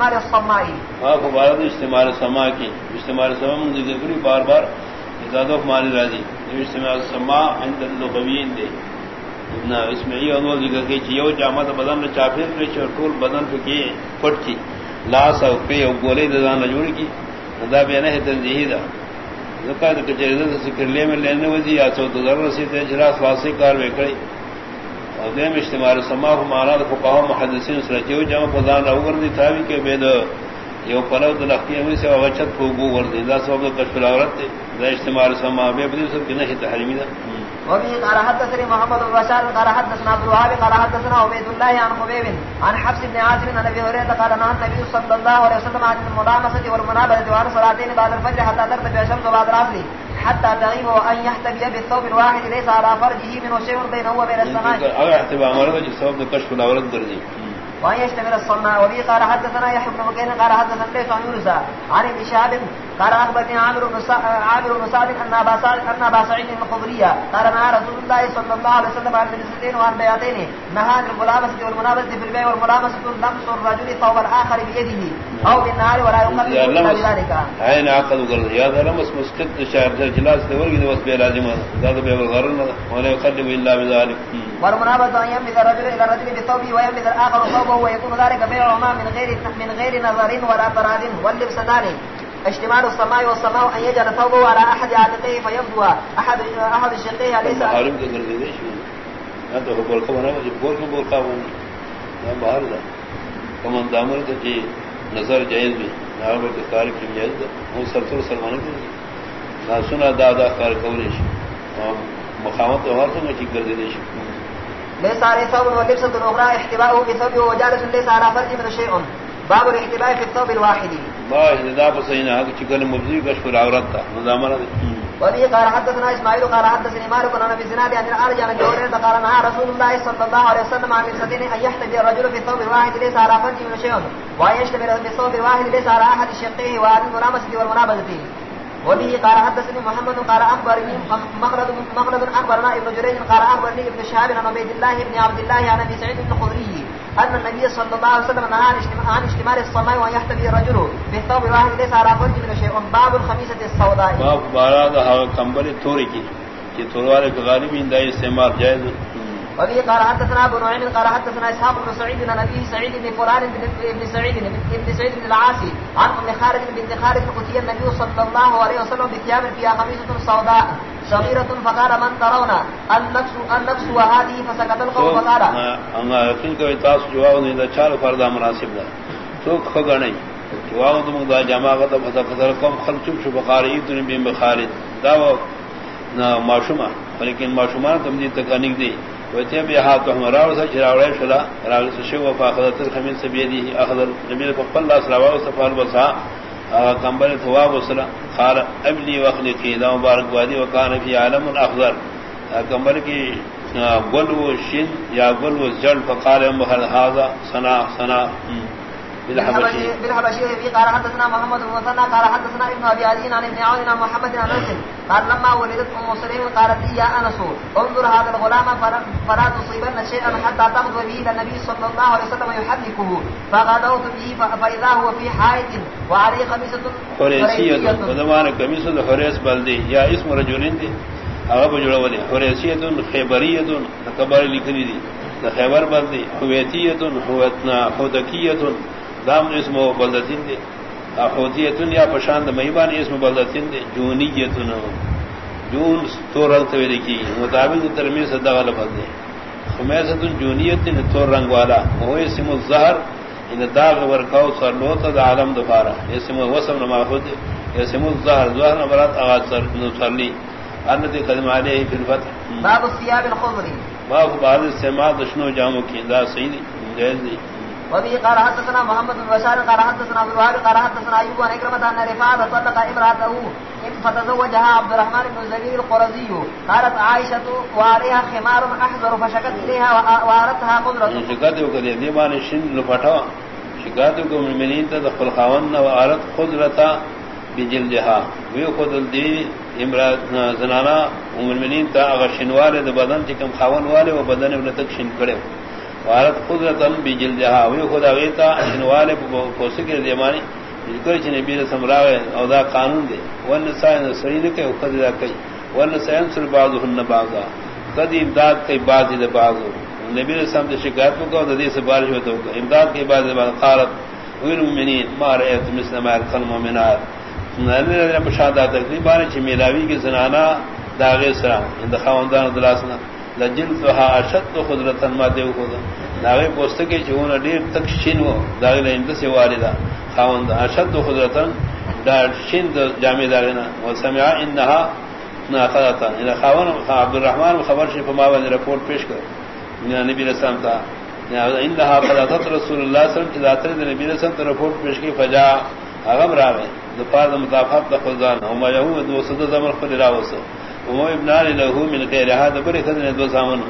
الصمائی آپ بارد استعمال سما ہاں، کی۔ استعمال سما منگی ذکری بار بار ازاد مانی راضی۔ استعمال سما عند اللغوین دے۔ نہ، اس میں یہ انو ذکر کی چیو جامت بدن چاپیر کے ٹول بدن پہ پٹ کی۔ لاس او پہ او گولے دزان جوڑ کی۔ دا بے جی نہ تنزیہ دا۔ زکات کے جریدہ سے ذکر لے میں لینے وزی یا تو ضرور سے تجرا خاصی کار وکڑی اور دیم استعمال سما کو مانا تو فقہا محدثین سرچیو جمع فضان رو کردی تھاوی کے بید یو پلو دلختی ہمی سے وچت کو گو کردی دا سبب کشف العورت دا استعمال سما بے بدی سب کی نہیں تحریمی دا وبه قال حدثني محمد بن بشار، قال حدثنا عبد الوهاب، قال حدثنا عبيد الله عن خبيب عن حفص بن عاصم عن ابي هريره قال نهى النبي صلى الله عليه وسلم عن الملامسه والمنابذه وعن صلاتين بعد الفجر حتى ترتفع الشمس بعد العصر. حتى تغيب وان يحتبي بالثوب الواحد ليس على فرجه من شيء بينه وبين السماء. اگر احتبا مرد جس سبب کشف العورت درجی وان يشتمل الصنع وبه قال حدثنا يحيى بن مكين قال حدثنا ليس عن يونس عن ابن شهاب قال اخبرني عامر بن عامر بن سعد ان ابا سعد ان ابا سعيد الخضري قال نهى رسول الله صلى الله عليه وسلم عن الجنسين وعن بياتين نهى عن الملامسه والمنابذه في البيع والملامسه لمس الرجل ثوب الاخر بيده او بالنهار ولا يقبل ذلك عين عقد قال يا ذا لمس مسكت شعر جلاس دور کی وس بے لازم ذات بے غرن ولا يقدم الا بذلك. والمنابذه يمد الرجل الى الرجل بثوبه ويمد الاخر ثوبه ويكون ذلك بيعهما من غير من غير نظر ولا تراض واللبس ثاني اشتمال السماء والسماء ان يجعل ثوبه على احد عاتقيه فيبدو احد احد الشقيه ليس عالم کو کر دے شو نہ تو بول کو نہ مجھے بول کو میں باہر دا کم دامر تے جی نظر جائز بھی نہ کے کار کی جائز وہ سب تو سلمان کی نہ سنا دادا کار کوریش مقامت اور تو میں جی ٹھیک کر دے شو ليس عليه ثوب ولبسة أخرى احتباؤه بثوبه وجالس ليس على فرج من شيء. باب الاحتباء في الثوب الواحد. ما احتداء بسينا هذا شكل مبزي كشف العورات. نظامنا وبه قال حدثنا اسماعيل قال حدثني مالك عن ابي زناد عن الارج عن جورين قال نهى رسول الله صلى الله عليه وسلم عن لبستين ان يحتبي الرجل في الثوب الواحد ليس على فرج من شيء وان يشتبه في الثوب الواحد ليس على احد شقيه وعن الملامسه والمنابذه وبه قال حدثني محمد قال اخبرني مخلد مخلد اخبرنا ابن جريج قال اخبرني ابن شهاب عن عبيد الله بن عبد الله عن ابي سعيد بن الخدري ان النبي صلى الله عليه وسلم نهى عن اشتمال السماء وان يحتبي الرجل بالثوب الواحد ليس على فرج من شيء. باب الخميسه السوداء. باب بارا كمبل توري کی کہ تلوار کے غالب اندائی استعمال جائز وبه قال حدثنا ابو نعيم قال حدثنا اسحاق بن سعيد بن ابي سعيد بن فلان بن سعيد بن سعيد بن العاصي عن ام خالد بن خالد قتي النبي صلى الله عليه وسلم بثياب فيها خميسه سوداء صغيرة فقال من ترون النفس النفس وهذه فسكت القوم فقال اما يقين کو تاس جواب نہیں دا چار مناسب دا۔ تو نہیں۔ جواب تو دا جمع کا تو فسكت القوم شو بخاری تو بن بخالد دا معشومہ۔ لیکن معشومان تم دی تکنیک دی وتیم بھی ہاتھ ہم راو سے چراوڑے شلا راو سے شو فاخذت الخميل سبيدي اخذ النبي فقال الله سلام وصفال بصا کمبل ثواب وصلا قال ابني واخلقي ذا مبارك وادي، وكان في عالم اخضر کمبل کی گل و شین یا گل و جل فقال هذا سنا سنا بالحبشي قال حدثنا محمد بن مثنى قال حدثنا ابن ابي علي عن ابن عون عن محمد بن انس. قال لما ولدت ام سليم قالت يا انس انظر هذا الغلام فلا تصيبن شيئا حتى تغدو به الى النبي صلى الله عليه وسلم يحدثه فغدوت به فاذا هو في حائط وعليه قميصه حريسيه ودمان قميصه حريس بلدي. يا اسم رجل دي. بجوړه ولي حريسيه خيبريه کبر لیکلي دي. خیبر بلدی حویتیه حوتنا حودکیه دام اسم بلدتین دے اخوتیتن یا پشاند مہیبان اسم بلدتین دے جونیتن جون تو رنگ تو لکھی مطابق ترمی سے دغل بل دے خمیستن جونیتن تو رنگ والا. وہ اسم الزہر. ان داغ ورکاو سر لوتا دا عالم دفارا اسم وسم نما خود اسم الزہر. زہر نبرات آغاز سر نصرلی انتی قدم علیہ فی الفتح. باب السیاب الخضری باب بعض استعمال دشنو جامو کی. دا سیدی جائز دی. وبه قال حدثنا محمد بن بشار، قال حدثنا ابو الوهاب، قال حدثنا ايوب عن اكرمه ان رفاعه طلق امراته فتزوجها عبد الرحمن بن الزبير القرزي. قالت عائشه وعليها خمار احذر فشكت اليها وارتها قدره شكات وكذا دي بان شن لفٹا شکایت کو یعنی مومنین ته دخل خاون و عارت بجلدها وی خود دی زنانا مومنین ته اگر شنوار د بدن، چې کم خاون والے و، بدن ابن تک شن کړي وارت قدرتن بی جلدها وی خدا ویتا انوال کو سکر دیمانی ذکر چ نبی رسم راوے او دا قانون دے ون سائن سرین کے قدر کئی ون سائن سر بعضهن بعضا. قد امداد کئی بعض دے بعض نبی رسم دے شکایت کو دے سے بارش ہوتا ہوگا امداد کے بعد بعد قالت والمؤمنین ما رأيت مثل ما يرقى المؤمنات. نرنے مشاہدہ تقریباً چ میلاوی کے زنانا داغے سرا اند خواندان دلاسنا لجلتها اشد قدرتا ما دیو کو داغے پوست کے چون ڈیر تک شین ہو داغے اند سے والدا خواند اشد قدرتا، دا شین جامع داغنا وسمع انها ناقضتا الى یعنی خوان عبد الرحمن خبر شی فما ول رپورٹ پیش کر یعنی نبی رسول اللہ تا انها قضات رسول اللہ صلی اللہ علیہ وسلم ذات نبی رسول اللہ رپورٹ پیش کی فجا اغم راوے دو پار دا مطافات دپار مضافات دخلان وما يهود وسد زمر خل راوسو وما ابن له من غير هذا بر دو سامن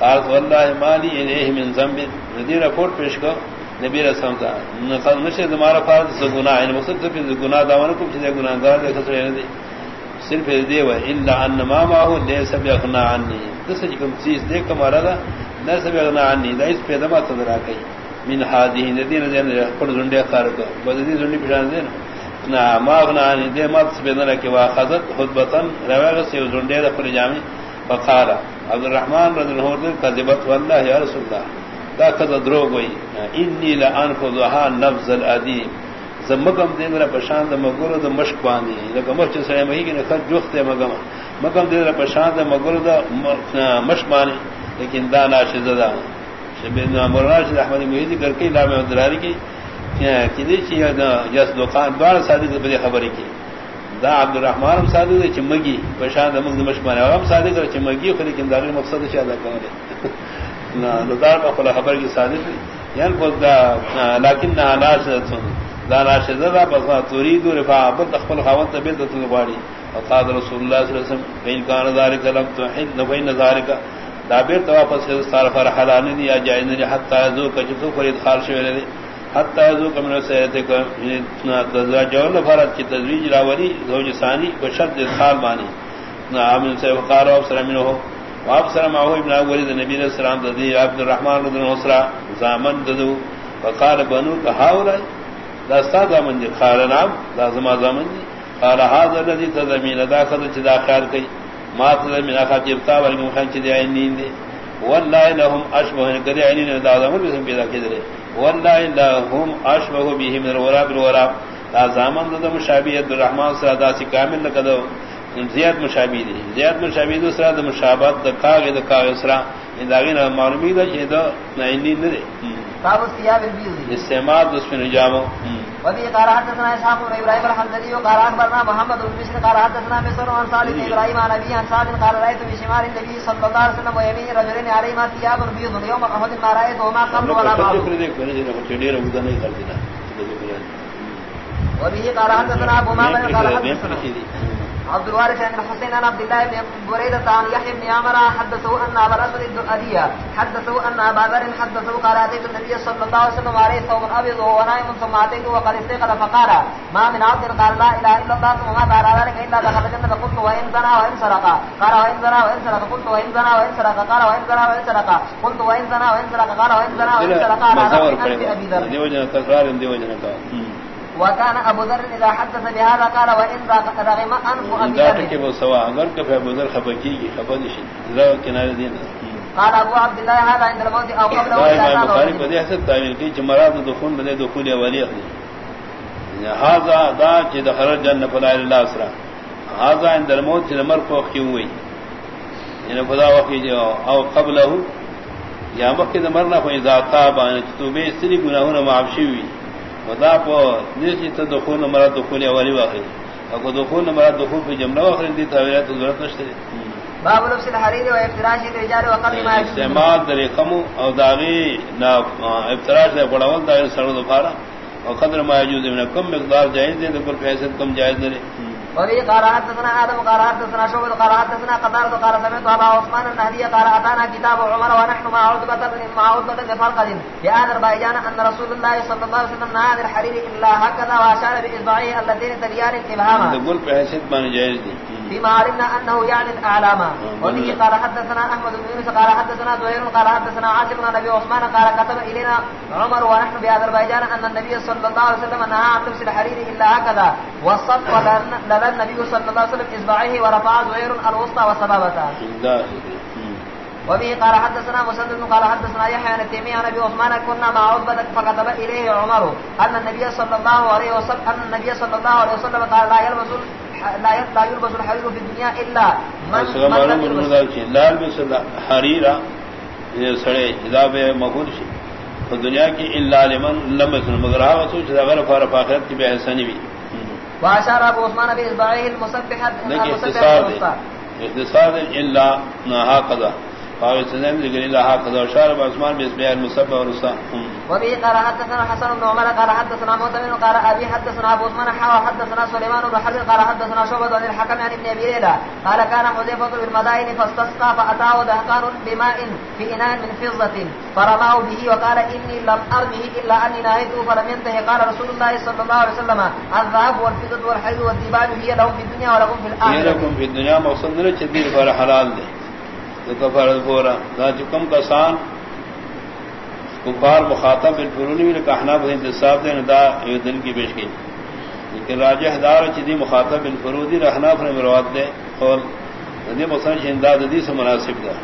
قال، والله مالي اليه من ذنب. ندی رپورٹ پیش کو نبی رسول کا نقل نشے ہمارا فرض سے گناہ ہے یعنی مقصد کہ گناہ داون کو چھ گناہ گار دے، خسرے نہیں صرف دے و الا ان ما ما هو ليس بغنا عني. تس کم چیز دے کمارا دا، ليس بغنا عني. دا اس پیدا ما تدرا کئی من هذه الذين ذن پر زنڈے خار بدی زنڈی پہچان دے نا. ما غنا عني دے مت سبدنا کہ واخذت خطبتن رواغ سے زنڈے پر جامی فقال عبد الرحمن رضی اللہ عنہ کذبت والله یا رسول اللہ، دا کذا درو گئی انی لا انفذها نفذ الادیم، زمکم دے میرا پرشان دا مگرو دا مشک باندی لکہ مشک سرے مہی کی نخد جوخت دے مگم مکم دے میرا پرشان دا مگرو دا مشک باندی لیکن دا ناشد دا شبید مولانا شد احمد محیدی کر کے لام دراری کی کی دی چی جس دکان دوار صادق بدی خبری کی. دا عبد الرحمن صادق دے چمگی پرشان دا مگد مشک باندی ہم صادق دے چمگی خلی کن داغی مقصد شاید کرنے دار میں خبر کی صادق یعنی لیکن نہ ناشد سن دانا شزدا بسا تريد رفع ابد خپل خوان ته بیت ته غواړي فقاد رسول الله صلی الله علیه وسلم بین کان ذالک لم تحد نبین ذالک. دا بیر تو واپس سار فر حلال نہیں یا جائز نہیں حتا ذو کجتو فرید خال شو لے حتا ذو کمن سیت کو اتنا تزوج فرض کی تزویج راوری زوج ثانی کو شد خال مانی نام سے وقار او سلام ہو. واپ سلام ہو، ابن ولید نبی علیہ السلام ذی عبد الرحمن بن نصرہ زامن ددو وقال بنو کہاورا دستا دامن دی، خال نام لازم زمن دی. قال هذا الذي تزمين ذا خذ جدا خال کئی. ما تزمين اخا جبتا ولم خان چ دی دی. والله لهم اشبه قد عینین دا بهم بھی پیدا کیدرے والله لهم اشبه بهم من الوراب الوراب دا دا مشابهت الرحمن صلی اللہ علیہ کامل نکدو زیاد مشابه دی زیاد مشابه دو سرا دا مشابهت دا کاغ دا کاغ سرا. ان داغین معلومی دا چھ دا عینین دی باب الثياب البيض. استعمال دس من جامو وفي قال حدثنا اسحاق بن ابراهيم الحمدلي وقال اخبرنا محمد بن بشر قال حدثنا مصر عن صالح ابراهيم عن ابي عن سعد قال رايت بشمال النبي صلى الله عليه وسلم ويمين رجلين عليهما ثياب بيض. يوم احد ما رايتهما قبل ولا بعد وبه قال حدثنا ابو مالك قال حدثنا عبد الوارث بن حسين عن عبد الله بن بريدة عن يحيى بن عمر حدثوا أن أبا الأسود الدؤدية حدثوا أن أبا ذر حدثوا قال أتيت النبي صلى الله عليه وسلم عليه ثوب أبيض وهو نائم ثم أتيته وقد استيقظ فقال ما من عبد قال لا إله إلا الله ثم مات على ذلك إلا دخل الجنة قلت وإن زنى وإن سرق قال وإن زنى وإن سرق قلت وإن زنى وإن سرق قال وإن زنى وإن سرق قلت وإن زنى وإن سرق قال وإن زنى وإن سرق على أبي ذر. وكان ابو ذر اذا حدث بهذا قال وان رغم انف ابي ذر سواء اگر کہ ابو ذر خفقی کی خفقش ذرا کنارے دین قال ابو عبد الله هذا عند الموت او قبل ولا البخاري قد يحسب تعليل کی جمرات دخول بنے دخول اولی اخری هذا دا چې دخل الجنه فلا اله الا اسرا هذا عند الموت لمر کو کی ہوئی ان خدا وقی جو او قبله. یا مکہ مرنا کو اذا تاب ان توبه سری گناہوں معاف شي ہوئی ودا پو نیسی تا دخول مراد دخول اولی واقعی. اکو دخول مراد دخول پی جملہ واقعی دی تاویلات ضرورت نشتے باب لبس الحریر و افتراش الرجال و قبل ما استعمال در قمو او داغی نا افتراش در پڑاول داغی سرد فارا و قدر ما یجوز من کم مقدار جائز دے دکل فیصد کم جائز دے وبه قال حدثنا آدم، قال حدثنا شعبة، قال حدثنا قتادة، قال سمعت أبا عثمان النهدي، قال أتانا كتاب عمر ونحن مع عتبة مع عتبة بن فرقد في أذربيجان أن رسول الله صلى الله عليه وسلم نهى عن الحرير إلا هكذا وأشار بإصبعيه اللتين تليان الإبهام قل بحيثيت معنی جائز دی۔ فيما علمنا أنه يعني الأعلام وبه قال حدثنا أحمد بن يونس، قال حدثنا زهير، قال حدثنا عاصم بن أبي عثمان، قال كتب إلينا عمر ونحن بأذربيجان أن النبي صلى الله عليه وسلم نهى عن لبس الحرير إلا هكذا والصف لدى النبي صلى الله عليه وسلم إصبعيه ورفع زهير الوسطى والسبابة دا وبه قال حدثنا مسدد قال حدثنا يحيى عن التيمي عن ابي عثمان، كنا مع عتبة فكتب اليه عمر ان النبي صلى الله عليه وسلم ان النبي صلى الله عليه وسلم قال لا يلبس لا لا يلبس الحرير في الدنيا الا من من لال بس حریرا یہ سڑے اذا بے مغول شی. تو دنیا کی الا لمن لم يسن. مگر ہا سوچ اگر فار فاخرت کی بے حسنی بھی. واشار ابو عثمان اختصار الا قضا. فاوی سنن الا ها قضا شارب عثمان بس بیان مصبح اور رسا. وبه قال حدثنا حسن بن عمر قال حدثنا معتمر قال ابي حدثنا ابو عثمان حا حدثنا سليمان بن حرب قال حدثنا شعبة عن الحكم عن ابن ابي ليلى قال كان حذيفة بالمدائن فاستسقى فاتاه دهقان بماء في اناء من فضة فرماه به وقال اني لم ارمه الا اني نهيته فلم ينتهي قال رسول الله صلى الله عليه وسلم الذهب والفضة والحيض والديباج هي لهم في الدنيا ولكم في الاخرة رقم فی دنیا مقصد نہ چدیر پر حلال دے. تو کفار دا چکم کسان، کفار مخاطب بالفرونی بھی کہنا بہت انتصاب دے دا یہ دن کی پیش کی۔ لیکن راجہ دار چدی مخاطب بالفرودی رہنا پر مرواد دے، اور ندی مقصد انداز دی سے مناسب دا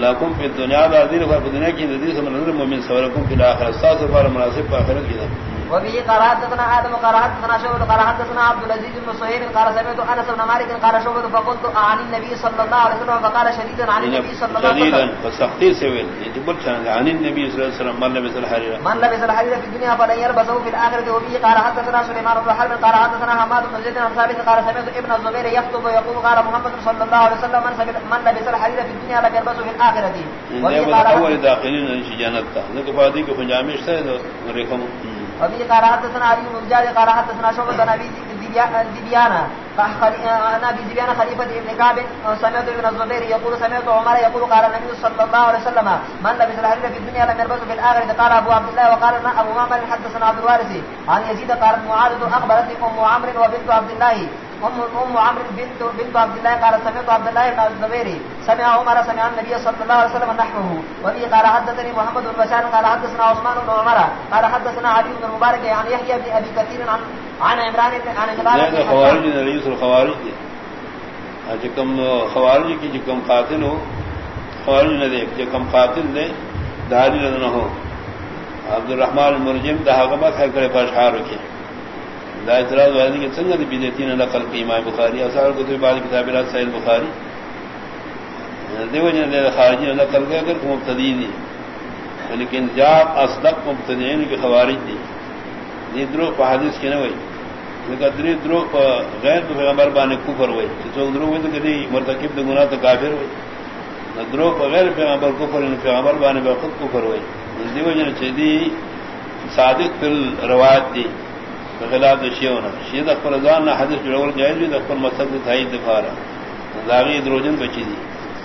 لکم فی دنیا دا دین پر دنیا کی ندی سے مناسب مومن سورکم فی الاخرہ، ساس پر مناسب پر آخرت کی دا وبه قال حدثنا آدم قال حدثنا شعبة قال حدثنا عبد العزيز بن صهيب قال سمعت أنس بن مالك قال شعبة فقلت عن النبي صلى الله عليه وسلم فقال شديدا عن النبي صلى الله عليه شديدا وسلم فسختی سے ویل یہ جبل چاند عن النبي صلی اللہ علیہ وسلم من لبس الحرير من لبس الحرير في الدنيا فلن يلبسه في الآخرة وبه قال حدثنا سليمان بن حرب قال حدثنا حماد بن زيد بن ثابت قال سمعت ابن الزبير يخطب ويقول قال محمد صلى الله عليه وسلم من من لبس الحرير في الدنيا لم يلبسه في الآخرة. وبه یہ قال جانت تھا نہ کفادی کو پنجامی سے ریکم وبه قال حدثنا علي بن مجاهد قال حدثنا شعبة عن ابي ذبيان عن ابي ذبيان خليفة ابن كعب. سمعت ابن الزبير يقول سمعت عمر يقول قال النبي صلى الله عليه وسلم من لبس الحرير في الدنيا لم يلبسه في الآخرة قال ابو عبد الله وقال لنا ابو معمر حدثنا عبد الوارث. عن يزيد قال معاذ اخبرتني ام عمرو وبنت عبد الله. ام ام عمرو بنت بنت عبد الله قال سمعت عبد الله بن الزبير سمع عمر سمع النبي صلى الله عليه وسلم نحوه. وبه قال حدثني محمد بن بشار قال حدثنا عثمان بن عمر قال حدثنا علي بن المبارك عن يحيى بن ابي كثير عن عن عمران بن عن عمران یہ بن خوارج حسان نے رئیس الخوارج دے جو کم خوارج کی جو کم قاتل ہو خوارج نہ دے جو کم قاتل دے داری نہ ہو عبد الرحمن المرجم دا حکمت ہے کرے پاشہار رکھے دا اعتراض والدی کے سنگت بیدیتی نے نقل کی امام بخاری؟ اثار کو تو بعد کتاب رات سہیل بخاری؟ دیو جن دے خارجی نے نقل کے اگر مبتدی دی. لیکن جا اصدق مبتدین کی خوارج دی. یہ درو حدیث کی نہ ہوئی لیکن دری درو غیر تو پیغمبر بانے کفر ہوئی تو درو ہوئی تو کدی مرتکب دے گناہ تو کافر ہوئی درو غیر پیغمبر کفر ان پیغمبر بانے بے خود کفر ہوئی دیو جن چیدی صادق فی الروایت دی. بخلاف دے شیعونا شیع دخل ازان نا حدیث جڑول جائز بھی دخل مصدق مطلب تحیید دفارا داغی دروجن بچی دی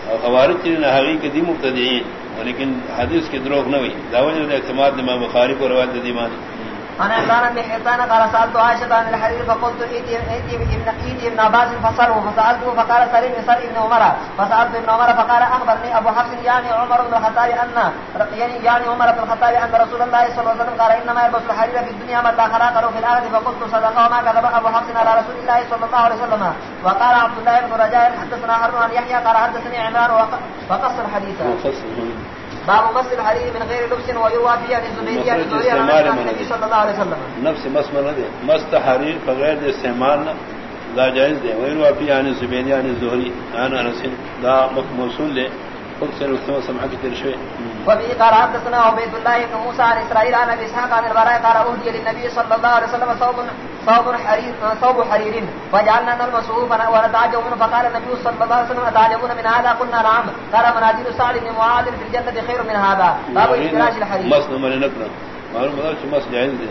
اور خوارج چیز نہ حقی کے دی مبتدعین لیکن حدیث کی دروغ نوی ہوئی داوجہ دے اعتماد امام بخاری کو روایت دی مانی عن عمران بن حيطان قال سألت عائشة عن الحرير فقلت ائتي ائتي ابن ائتي ابن عباس فصره فسألته فقال سليم سل ابن عمر. فسألت ابن عمر فقال أخبرني أبو حفص يعني عمر بن الخطاب أن يعني يعني عمر بن الخطاب أن رسول الله صلى الله عليه وسلم قال إنما يلبس الحرير في الدنيا من لا خلاق في الآخرة فقلت صدق وما كذب أبو حفص على رسول الله صلى الله عليه وسلم. وقال عبد الله بن رجاء حدثنا هارون عن يحيى قال حدثني عمران وقص الحديث. باب مس الحرير من غير لبس ويروى فيه عن الزبير عن الزهري عن عن النبي صلى الله عليه وسلم. نفس مسمر نہ دے. مست حریر بغیر دے استعمال لا جائز دے. واپی یعنی زبین یعنی زہری انا انسن دا موصول لے خود سے رستم سمع کی ترشوے وبه قال حدثنا عبيد الله بن موسى عن اسرائيل عن ابي اسحاق عن البراء قال اهدي للنبي صلى الله عليه وسلم صوب صوب حرير صوب حرير. فجعلنا نلمسه ونتعجب منه. فقال النبي صلى الله عليه وسلم اتعجبون من هذا؟ قلنا نعم. قال منازل سعد بن معاذ في الجنه خير من هذا. باب افتراش الحرير نہ مرے نکلا معلوم مس جائز دے